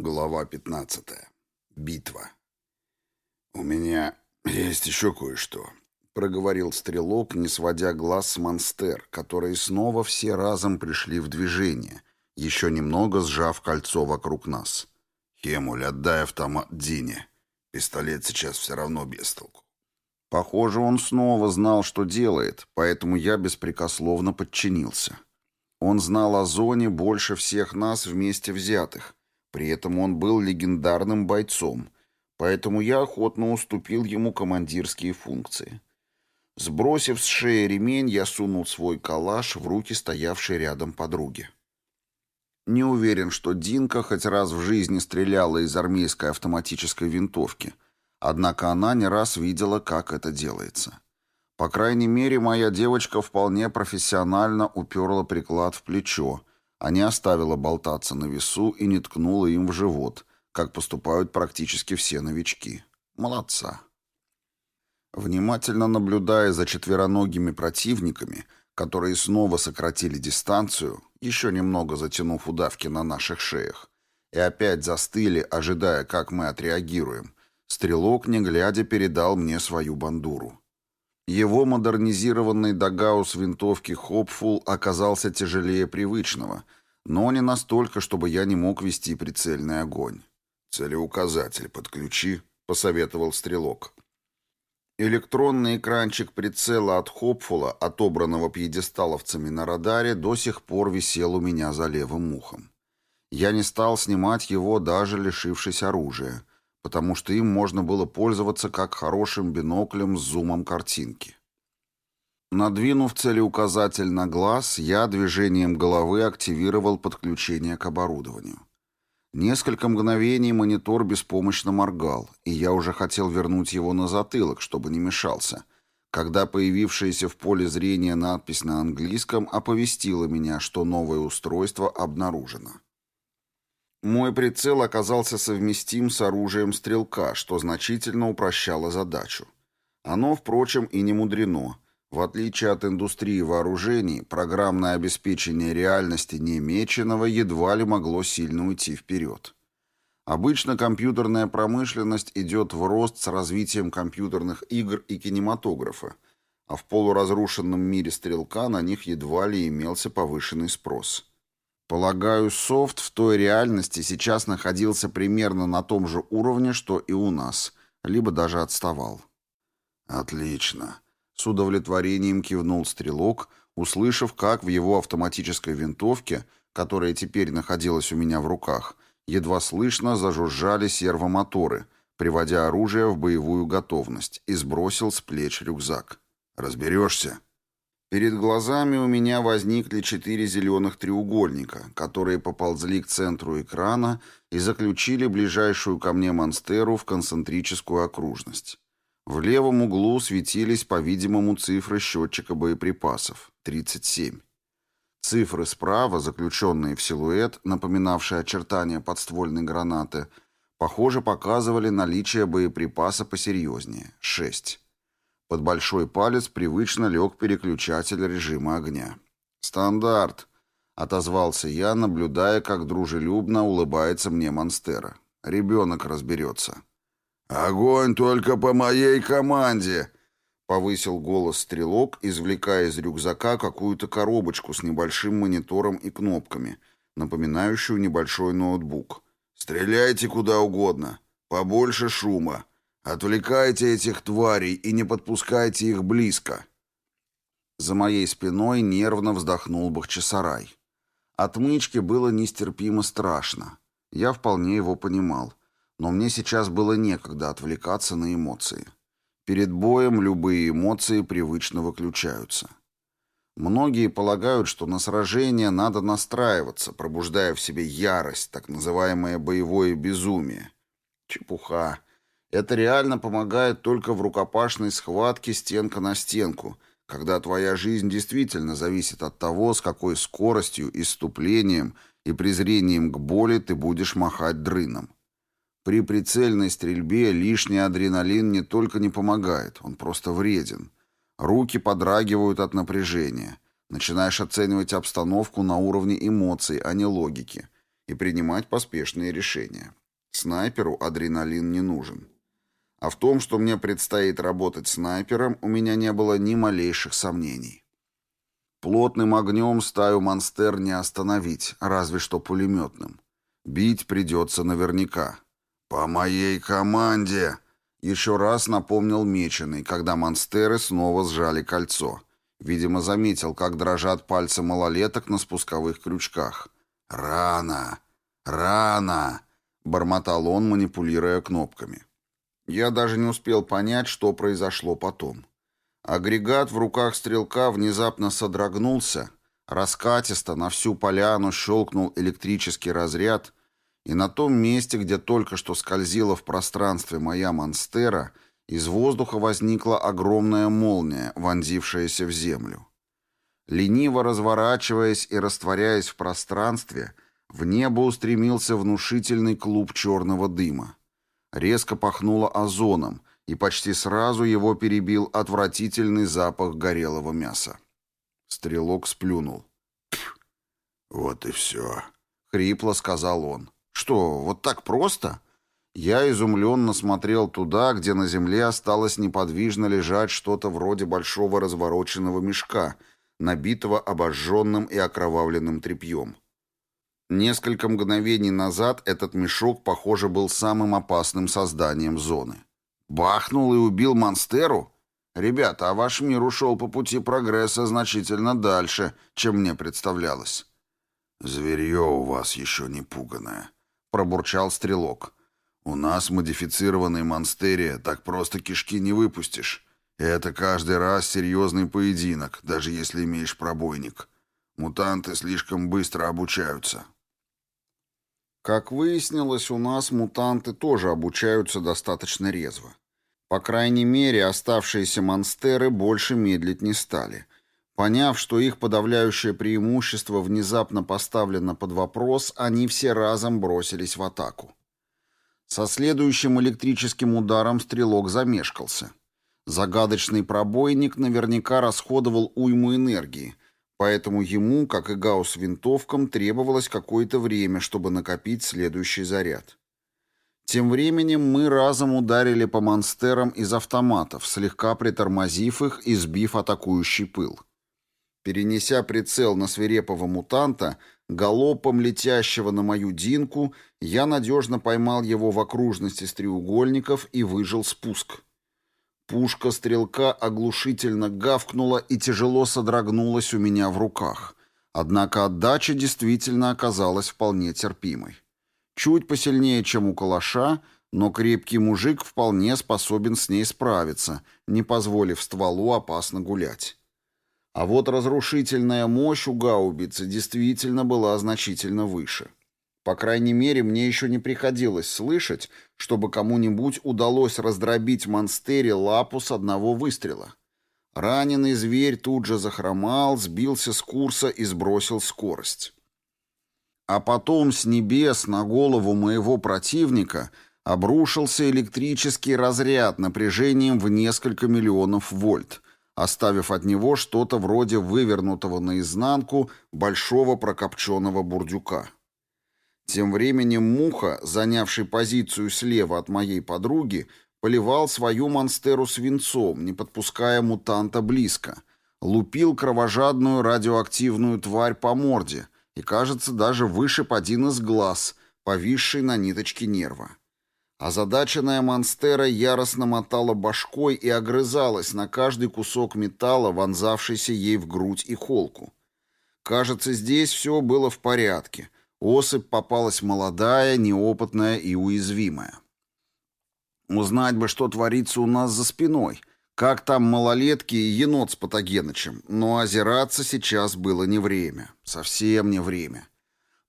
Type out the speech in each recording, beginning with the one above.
Глава 15. Битва. «У меня есть еще кое-что», — проговорил стрелок, не сводя глаз с монстер, которые снова все разом пришли в движение, еще немного сжав кольцо вокруг нас. «Хемуль, отдай автомат Дине. Пистолет сейчас все равно без толку». Похоже, он снова знал, что делает, поэтому я беспрекословно подчинился. Он знал о зоне больше всех нас вместе взятых, при этом он был легендарным бойцом, поэтому я охотно уступил ему командирские функции. Сбросив с шеи ремень, я сунул свой калаш в руки стоявшей рядом подруги. Не уверен, что Динка хоть раз в жизни стреляла из армейской автоматической винтовки, однако она не раз видела, как это делается. По крайней мере, моя девочка вполне профессионально уперла приклад в плечо, а не оставила болтаться на весу и не ткнула им в живот, как поступают практически все новички. Молодца. Внимательно наблюдая за четвероногими противниками, которые снова сократили дистанцию, еще немного затянув удавки на наших шеях, и опять застыли, ожидая, как мы отреагируем, стрелок, не глядя, передал мне свою бандуру. Его модернизированный Дагаус винтовки Хопфул оказался тяжелее привычного, но не настолько, чтобы я не мог вести прицельный огонь. «Целеуказатель подключи», — посоветовал стрелок. Электронный экранчик прицела от Хопфула, отобранного пьедесталовцами на радаре, до сих пор висел у меня за левым ухом. Я не стал снимать его, даже лишившись оружия потому что им можно было пользоваться как хорошим биноклем с зумом картинки. Надвинув целеуказатель на глаз, я движением головы активировал подключение к оборудованию. Несколько мгновений монитор беспомощно моргал, и я уже хотел вернуть его на затылок, чтобы не мешался, когда появившаяся в поле зрения надпись на английском оповестила меня, что новое устройство обнаружено. Мой прицел оказался совместим с оружием стрелка, что значительно упрощало задачу. Оно, впрочем, и не мудрено. В отличие от индустрии вооружений, программное обеспечение реальности немеченного едва ли могло сильно уйти вперед. Обычно компьютерная промышленность идет в рост с развитием компьютерных игр и кинематографа, а в полуразрушенном мире стрелка на них едва ли имелся повышенный спрос. Полагаю, софт в той реальности сейчас находился примерно на том же уровне, что и у нас, либо даже отставал. Отлично. С удовлетворением кивнул стрелок, услышав, как в его автоматической винтовке, которая теперь находилась у меня в руках, едва слышно зажужжали сервомоторы, приводя оружие в боевую готовность, и сбросил с плеч рюкзак. «Разберешься?» Перед глазами у меня возникли четыре зеленых треугольника, которые поползли к центру экрана и заключили ближайшую ко мне монстеру в концентрическую окружность. В левом углу светились, по-видимому, цифры счетчика боеприпасов — 37. Цифры справа, заключенные в силуэт, напоминавшие очертания подствольной гранаты, похоже, показывали наличие боеприпаса посерьезнее — 6. Под большой палец привычно лег переключатель режима огня. «Стандарт», — отозвался я, наблюдая, как дружелюбно улыбается мне Монстера. «Ребенок разберется». «Огонь только по моей команде!» — повысил голос стрелок, извлекая из рюкзака какую-то коробочку с небольшим монитором и кнопками, напоминающую небольшой ноутбук. «Стреляйте куда угодно. Побольше шума. Отвлекайте этих тварей и не подпускайте их близко. За моей спиной нервно вздохнул Бахчисарай. Отмычке было нестерпимо страшно. Я вполне его понимал. Но мне сейчас было некогда отвлекаться на эмоции. Перед боем любые эмоции привычно выключаются. Многие полагают, что на сражение надо настраиваться, пробуждая в себе ярость, так называемое боевое безумие. Чепуха. Это реально помогает только в рукопашной схватке стенка на стенку, когда твоя жизнь действительно зависит от того, с какой скоростью, иступлением и презрением к боли ты будешь махать дрыном. При прицельной стрельбе лишний адреналин не только не помогает, он просто вреден. Руки подрагивают от напряжения. Начинаешь оценивать обстановку на уровне эмоций, а не логики. и принимать поспешные решения. Снайперу адреналин не нужен. А в том, что мне предстоит работать снайпером, у меня не было ни малейших сомнений. Плотным огнем стаю монстер не остановить, разве что пулеметным. Бить придется наверняка. «По моей команде!» Еще раз напомнил Меченый, когда монстеры снова сжали кольцо. Видимо, заметил, как дрожат пальцы малолеток на спусковых крючках. «Рано! Рано!» — бормотал он, манипулируя кнопками. Я даже не успел понять, что произошло потом. Агрегат в руках стрелка внезапно содрогнулся, раскатисто на всю поляну щелкнул электрический разряд, и на том месте, где только что скользила в пространстве моя монстера, из воздуха возникла огромная молния, вонзившаяся в землю. Лениво разворачиваясь и растворяясь в пространстве, в небо устремился внушительный клуб черного дыма. Резко пахнуло озоном, и почти сразу его перебил отвратительный запах горелого мяса. Стрелок сплюнул. «Вот и все», — хрипло сказал он. «Что, вот так просто?» Я изумленно смотрел туда, где на земле осталось неподвижно лежать что-то вроде большого развороченного мешка, набитого обожженным и окровавленным тряпьем. Несколько мгновений назад этот мешок, похоже, был самым опасным созданием зоны. Бахнул и убил Монстеру? Ребята, а ваш мир ушел по пути прогресса значительно дальше, чем мне представлялось. Зверье у вас еще не пуганое, пробурчал стрелок. У нас модифицированной Монстерия так просто кишки не выпустишь. Это каждый раз серьезный поединок, даже если имеешь пробойник. Мутанты слишком быстро обучаются. Как выяснилось, у нас мутанты тоже обучаются достаточно резво. По крайней мере, оставшиеся монстеры больше медлить не стали. Поняв, что их подавляющее преимущество внезапно поставлено под вопрос, они все разом бросились в атаку. Со следующим электрическим ударом стрелок замешкался. Загадочный пробойник наверняка расходовал уйму энергии, поэтому ему, как и гаусс винтовкам, требовалось какое-то время, чтобы накопить следующий заряд. Тем временем мы разом ударили по монстерам из автоматов, слегка притормозив их и сбив атакующий пыл. Перенеся прицел на свирепого мутанта, галопом летящего на мою динку, я надежно поймал его в окружности с треугольников и выжил спуск. Пушка стрелка оглушительно гавкнула и тяжело содрогнулась у меня в руках. Однако отдача действительно оказалась вполне терпимой. Чуть посильнее, чем у калаша, но крепкий мужик вполне способен с ней справиться, не позволив стволу опасно гулять. А вот разрушительная мощь у гаубицы действительно была значительно выше. По крайней мере, мне еще не приходилось слышать, чтобы кому-нибудь удалось раздробить монстере лапу с одного выстрела. Раненый зверь тут же захромал, сбился с курса и сбросил скорость. А потом с небес на голову моего противника обрушился электрический разряд напряжением в несколько миллионов вольт, оставив от него что-то вроде вывернутого наизнанку большого прокопченного бурдюка. Тем временем Муха, занявший позицию слева от моей подруги, поливал свою монстеру свинцом, не подпуская мутанта близко, лупил кровожадную радиоактивную тварь по морде — и, кажется, даже вышиб один из глаз, повисший на ниточке нерва. Озадаченная монстера яростно мотала башкой и огрызалась на каждый кусок металла, вонзавшийся ей в грудь и холку. Кажется, здесь все было в порядке. Особь попалась молодая, неопытная и уязвимая. Узнать бы, что творится у нас за спиной. Как там малолетки и енот с Патогенычем, но озираться сейчас было не время. Совсем не время.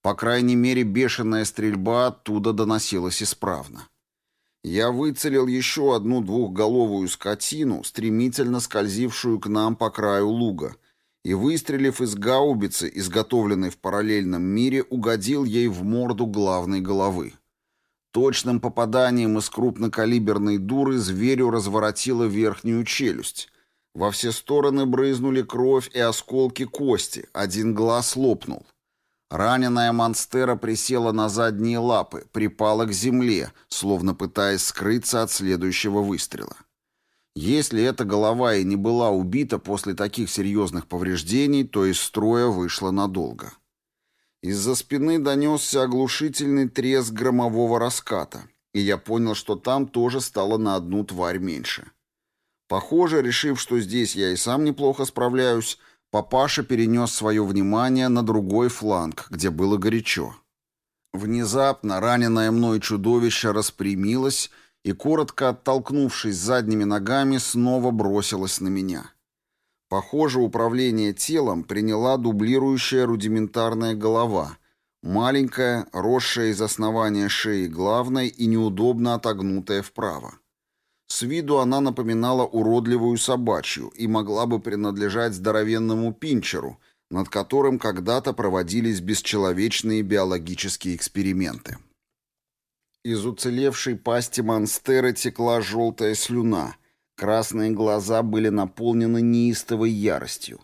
По крайней мере, бешеная стрельба оттуда доносилась исправно. Я выцелил еще одну двухголовую скотину, стремительно скользившую к нам по краю луга, и, выстрелив из гаубицы, изготовленной в параллельном мире, угодил ей в морду главной головы. Точным попаданием из крупнокалиберной дуры зверю разворотило верхнюю челюсть. Во все стороны брызнули кровь и осколки кости, один глаз лопнул. Раненая монстера присела на задние лапы, припала к земле, словно пытаясь скрыться от следующего выстрела. Если эта голова и не была убита после таких серьезных повреждений, то из строя вышла надолго. Из-за спины донесся оглушительный треск громового раската, и я понял, что там тоже стало на одну тварь меньше. Похоже, решив, что здесь я и сам неплохо справляюсь, Папаша перенес свое внимание на другой фланг, где было горячо. Внезапно раненое мной чудовище распрямилось и, коротко оттолкнувшись задними ногами, снова бросилось на меня. Похоже, управление телом приняла дублирующая рудиментарная голова, маленькая, росшая из основания шеи главной и неудобно отогнутая вправо. С виду она напоминала уродливую собачью и могла бы принадлежать здоровенному пинчеру, над которым когда-то проводились бесчеловечные биологические эксперименты. Из уцелевшей пасти монстера текла желтая слюна, красные глаза были наполнены неистовой яростью.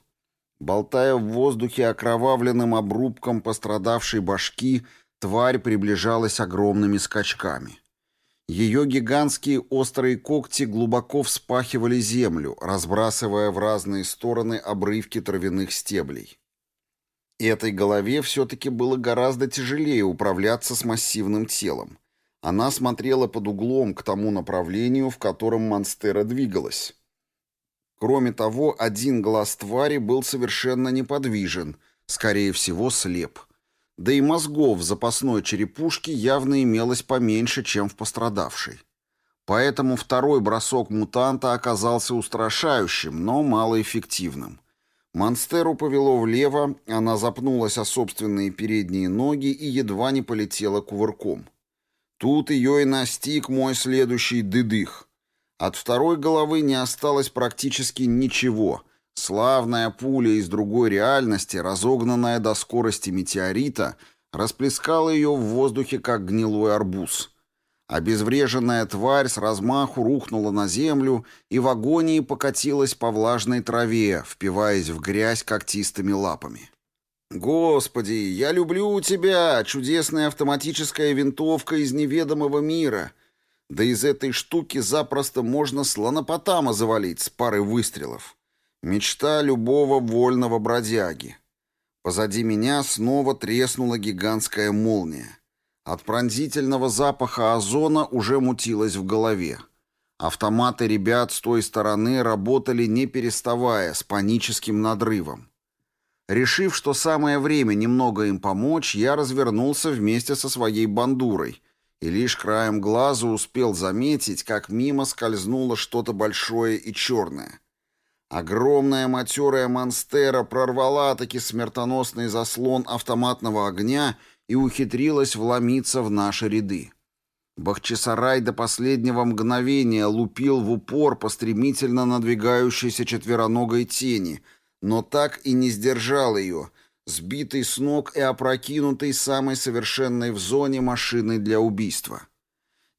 Болтая в воздухе окровавленным обрубком пострадавшей башки, тварь приближалась огромными скачками — ее гигантские острые когти глубоко вспахивали землю, разбрасывая в разные стороны обрывки травяных стеблей. Этой голове все-таки было гораздо тяжелее управляться с массивным телом. Она смотрела под углом к тому направлению, в котором монстера двигалась. Кроме того, один глаз твари был совершенно неподвижен, скорее всего, слеп — да и мозгов в запасной черепушке явно имелось поменьше, чем в пострадавшей. Поэтому второй бросок мутанта оказался устрашающим, но малоэффективным. Монстеру повело влево, она запнулась о собственные передние ноги и едва не полетела кувырком. Тут ее и настиг мой следующий дыдых. От второй головы не осталось практически ничего — Славная пуля из другой реальности, разогнанная до скорости метеорита, расплескала ее в воздухе, как гнилой арбуз. Обезвреженная тварь с размаху рухнула на землю и в агонии покатилась по влажной траве, впиваясь в грязь когтистыми лапами. «Господи, я люблю тебя, чудесная автоматическая винтовка из неведомого мира!» Да из этой штуки запросто можно слонопотама завалить с парой выстрелов. Мечта любого вольного бродяги. Позади меня снова треснула гигантская молния. От пронзительного запаха озона уже мутилось в голове. Автоматы ребят с той стороны работали не переставая, с паническим надрывом. Решив, что самое время немного им помочь, я развернулся вместе со своей бандурой и лишь краем глаза успел заметить, как мимо скользнуло что-то большое и черное — Огромная матерая монстера прорвала-таки смертоносный заслон автоматного огня и ухитрилась вломиться в наши ряды. Бахчисарай до последнего мгновения лупил в упор по стремительно надвигающейся четвероногой тени, но так и не сдержал ее, сбитый с ног и опрокинутый самой совершенной в зоне машиной для убийства.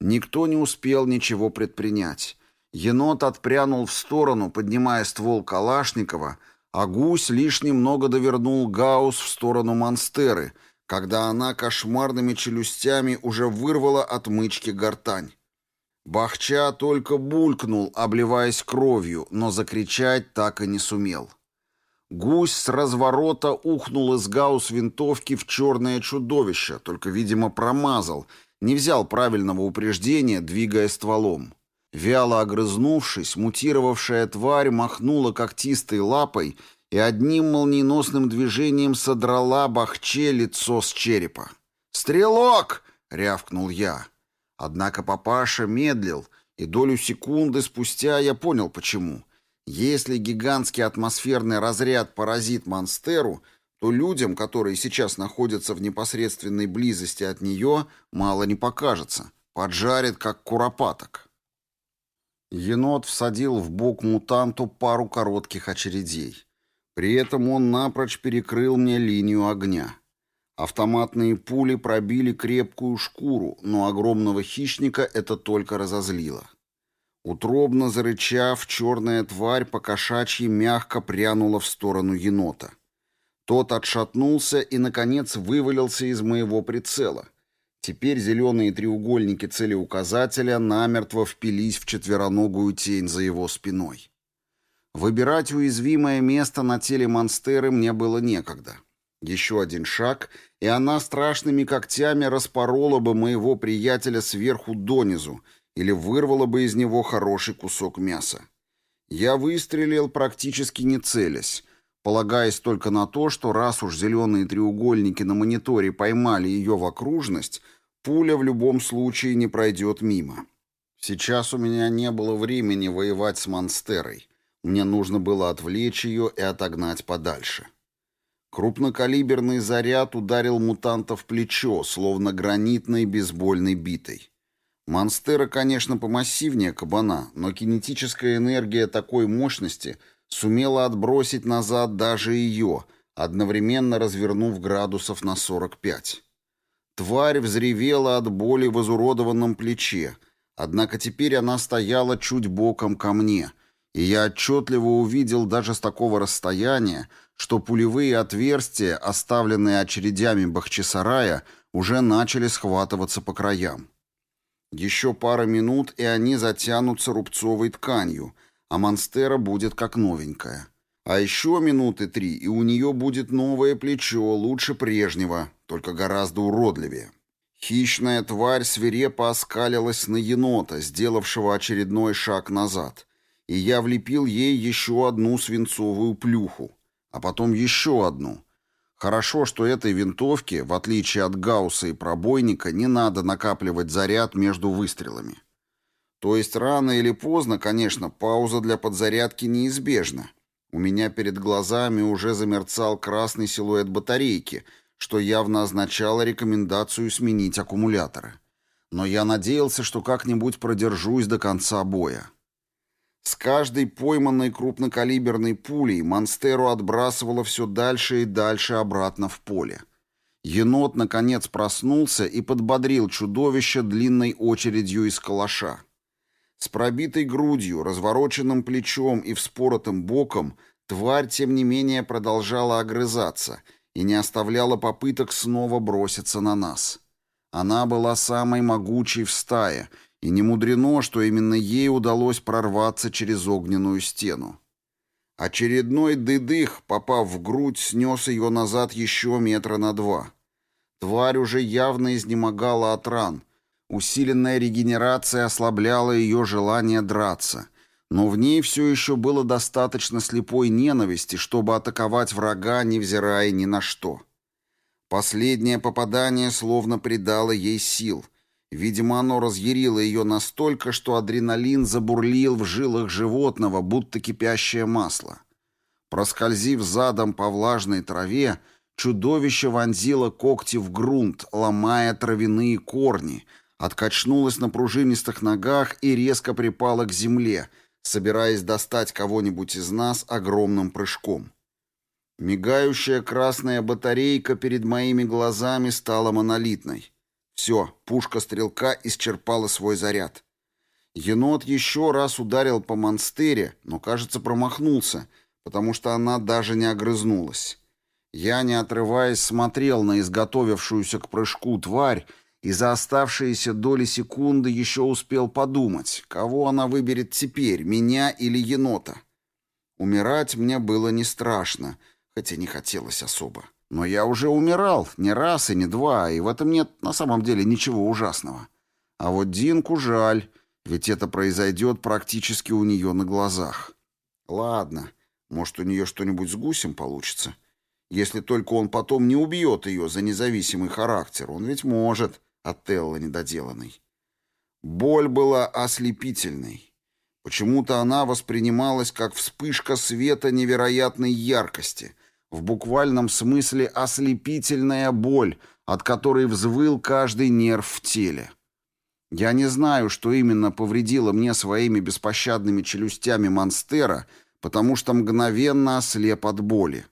Никто не успел ничего предпринять. Енот отпрянул в сторону, поднимая ствол Калашникова, а гусь лишь немного довернул Гаус в сторону Монстеры, когда она кошмарными челюстями уже вырвала отмычки гортань. Бахча только булькнул, обливаясь кровью, но закричать так и не сумел. Гусь с разворота ухнул из гаус винтовки в черное чудовище, только, видимо, промазал, не взял правильного упреждения, двигая стволом. Вяло огрызнувшись, мутировавшая тварь махнула когтистой лапой и одним молниеносным движением содрала бахче лицо с черепа. «Стрелок!» — рявкнул я. Однако папаша медлил, и долю секунды спустя я понял, почему. Если гигантский атмосферный разряд поразит Монстеру, то людям, которые сейчас находятся в непосредственной близости от нее, мало не покажется. Поджарит, как куропаток. Енот всадил в бок мутанту пару коротких очередей. При этом он напрочь перекрыл мне линию огня. Автоматные пули пробили крепкую шкуру, но огромного хищника это только разозлило. Утробно зарычав, черная тварь по кошачьи мягко прянула в сторону енота. Тот отшатнулся и, наконец, вывалился из моего прицела. Теперь зеленые треугольники целеуказателя намертво впились в четвероногую тень за его спиной. Выбирать уязвимое место на теле монстеры мне было некогда. Еще один шаг, и она страшными когтями распорола бы моего приятеля сверху донизу или вырвала бы из него хороший кусок мяса. Я выстрелил, практически не целясь, полагаясь только на то, что раз уж зеленые треугольники на мониторе поймали ее в окружность, пуля в любом случае не пройдет мимо. Сейчас у меня не было времени воевать с монстерой. Мне нужно было отвлечь ее и отогнать подальше. Крупнокалиберный заряд ударил мутанта в плечо, словно гранитной бейсбольной битой. Монстера, конечно, помассивнее кабана, но кинетическая энергия такой мощности — сумела отбросить назад даже ее, одновременно развернув градусов на 45. Тварь взревела от боли в изуродованном плече, однако теперь она стояла чуть боком ко мне, и я отчетливо увидел даже с такого расстояния, что пулевые отверстия, оставленные очередями Бахчисарая, уже начали схватываться по краям. Еще пара минут, и они затянутся рубцовой тканью — а Монстера будет как новенькая. А еще минуты три, и у нее будет новое плечо, лучше прежнего, только гораздо уродливее. Хищная тварь свирепо оскалилась на енота, сделавшего очередной шаг назад, и я влепил ей еще одну свинцовую плюху, а потом еще одну. Хорошо, что этой винтовке, в отличие от гаусса и пробойника, не надо накапливать заряд между выстрелами. То есть рано или поздно, конечно, пауза для подзарядки неизбежна. У меня перед глазами уже замерцал красный силуэт батарейки, что явно означало рекомендацию сменить аккумуляторы. Но я надеялся, что как-нибудь продержусь до конца боя. С каждой пойманной крупнокалиберной пулей Монстеру отбрасывало все дальше и дальше обратно в поле. Енот, наконец, проснулся и подбодрил чудовище длинной очередью из калаша. С пробитой грудью, развороченным плечом и вспоротым боком тварь, тем не менее, продолжала огрызаться и не оставляла попыток снова броситься на нас. Она была самой могучей в стае, и не мудрено, что именно ей удалось прорваться через огненную стену. Очередной дыдых, попав в грудь, снес ее назад еще метра на два. Тварь уже явно изнемогала от ран, Усиленная регенерация ослабляла ее желание драться, но в ней все еще было достаточно слепой ненависти, чтобы атаковать врага, невзирая ни на что. Последнее попадание словно придало ей сил. Видимо, оно разъярило ее настолько, что адреналин забурлил в жилах животного, будто кипящее масло. Проскользив задом по влажной траве, чудовище вонзило когти в грунт, ломая травяные корни — откачнулась на пружинистых ногах и резко припала к земле, собираясь достать кого-нибудь из нас огромным прыжком. Мигающая красная батарейка перед моими глазами стала монолитной. Все, пушка стрелка исчерпала свой заряд. Енот еще раз ударил по монстере, но, кажется, промахнулся, потому что она даже не огрызнулась. Я, не отрываясь, смотрел на изготовившуюся к прыжку тварь и за оставшиеся доли секунды еще успел подумать, кого она выберет теперь, меня или енота. Умирать мне было не страшно, хотя не хотелось особо. Но я уже умирал не раз и не два, и в этом нет на самом деле ничего ужасного. А вот Динку жаль, ведь это произойдет практически у нее на глазах. Ладно, может, у нее что-нибудь с гусем получится. Если только он потом не убьет ее за независимый характер, он ведь может. Отелло недоделанный. Боль была ослепительной. Почему-то она воспринималась как вспышка света невероятной яркости, в буквальном смысле ослепительная боль, от которой взвыл каждый нерв в теле. Я не знаю, что именно повредило мне своими беспощадными челюстями монстера, потому что мгновенно ослеп от боли.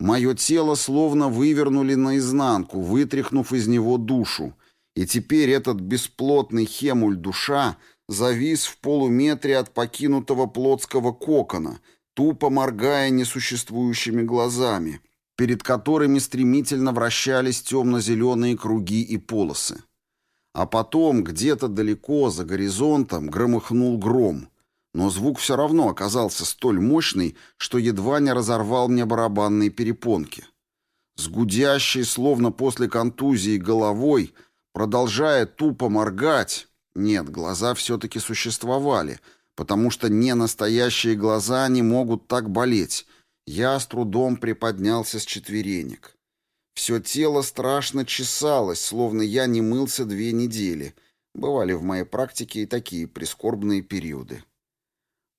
Мое тело словно вывернули наизнанку, вытряхнув из него душу, и теперь этот бесплотный хемуль душа завис в полуметре от покинутого плотского кокона, тупо моргая несуществующими глазами, перед которыми стремительно вращались темно-зеленые круги и полосы. А потом где-то далеко за горизонтом громыхнул гром, но звук все равно оказался столь мощный, что едва не разорвал мне барабанные перепонки. С гудящей, словно после контузии, головой, продолжая тупо моргать, нет, глаза все-таки существовали, потому что не настоящие глаза не могут так болеть, я с трудом приподнялся с четверенек. Все тело страшно чесалось, словно я не мылся две недели. Бывали в моей практике и такие прискорбные периоды.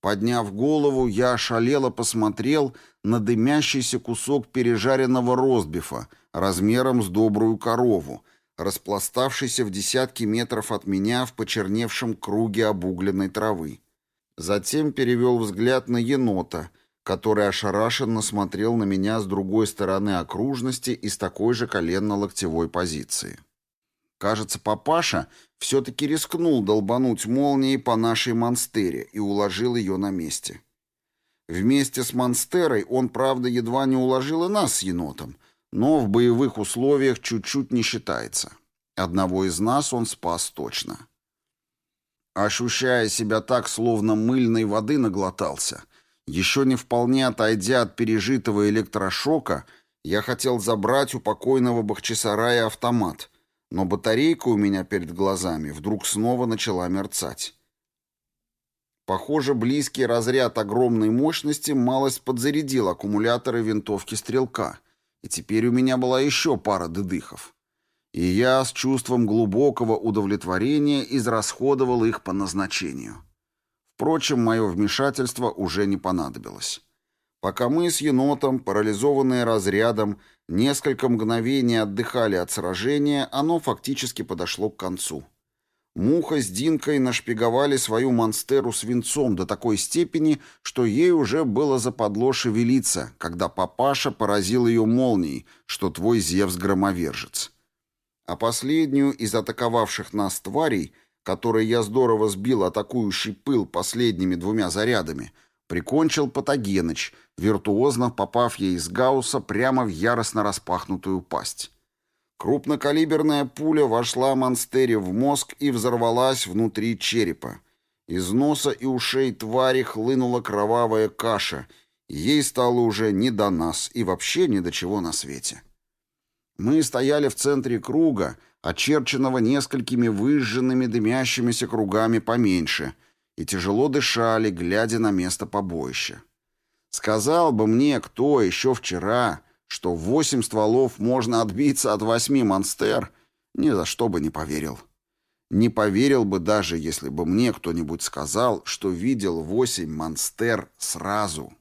Подняв голову, я ошалело посмотрел на дымящийся кусок пережаренного ростбифа размером с добрую корову, распластавшийся в десятки метров от меня в почерневшем круге обугленной травы. Затем перевел взгляд на енота — который ошарашенно смотрел на меня с другой стороны окружности и с такой же коленно-локтевой позиции. Кажется, папаша все-таки рискнул долбануть молнией по нашей монстере и уложил ее на месте. Вместе с монстерой он, правда, едва не уложил и нас с енотом, но в боевых условиях чуть-чуть не считается. Одного из нас он спас точно. Ощущая себя так, словно мыльной воды наглотался — еще не вполне отойдя от пережитого электрошока, я хотел забрать у покойного Бахчисарая автомат, но батарейка у меня перед глазами вдруг снова начала мерцать. Похоже, близкий разряд огромной мощности малость подзарядил аккумуляторы винтовки стрелка, и теперь у меня была еще пара дыдыхов. И я с чувством глубокого удовлетворения израсходовал их по назначению. Впрочем, мое вмешательство уже не понадобилось. Пока мы с енотом, парализованные разрядом, несколько мгновений отдыхали от сражения, оно фактически подошло к концу. Муха с Динкой нашпиговали свою монстеру свинцом до такой степени, что ей уже было западло шевелиться, когда папаша поразил ее молнией, что твой Зевс-громовержец. А последнюю из атаковавших нас тварей — который я здорово сбил атакующий пыл последними двумя зарядами, прикончил Патогеныч, виртуозно попав ей из гаусса прямо в яростно распахнутую пасть. Крупнокалиберная пуля вошла Монстере в мозг и взорвалась внутри черепа. Из носа и ушей твари хлынула кровавая каша, ей стало уже не до нас и вообще ни до чего на свете. Мы стояли в центре круга, очерченного несколькими выжженными дымящимися кругами поменьше, и тяжело дышали, глядя на место побоища. Сказал бы мне кто еще вчера, что в восемь стволов можно отбиться от восьми монстер, ни за что бы не поверил. Не поверил бы даже, если бы мне кто-нибудь сказал, что видел восемь монстер сразу.